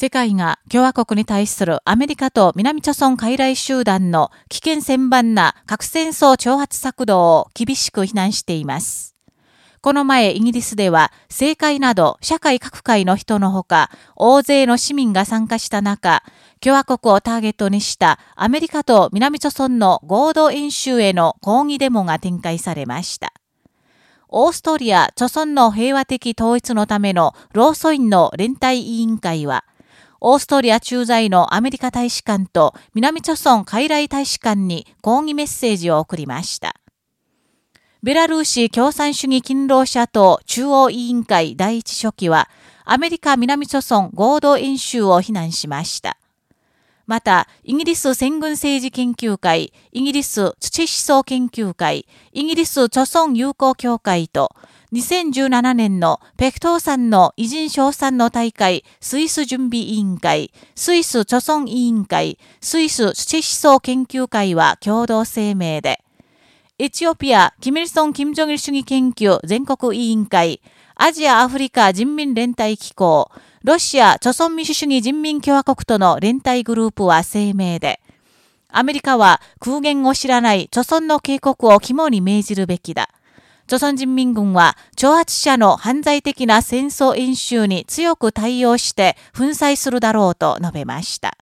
世界が共和国に対するアメリカと南朝鮮傀儡集団の危険千万な核戦争挑発策動を厳しく非難しています。この前、イギリスでは、政界など社会各界の人のほか、大勢の市民が参加した中、共和国をターゲットにしたアメリカと南朝鮮の合同演習への抗議デモが展開されました。オーストリア、朝鮮の平和的統一のためのローソインの連帯委員会は、オーストリア駐在のアメリカ大使館と南朝鮮海来大使館に抗議メッセージを送りました。ベラルーシ共産主義勤労者党中央委員会第一書記は、アメリカ南朝鮮合同演習を非難しました。また、イギリス戦軍政治研究会、イギリス土思想研究会、イギリス朝鮮友好協会と、2017年のペクトー山の偉人賞賛の大会スイス準備委員会、スイス著村委員会、スイス土思想研究会は共同声明で、エチオピア、キミルソン・キム・ジョギル主義研究全国委員会、アジア・アフリカ人民連帯機構、ロシア、著村民主主義人民共和国との連帯グループは声明で、アメリカは空言を知らない著村の警告を肝に銘じるべきだ。朝鮮人民軍は挑発者の犯罪的な戦争演習に強く対応して粉砕するだろうと述べました。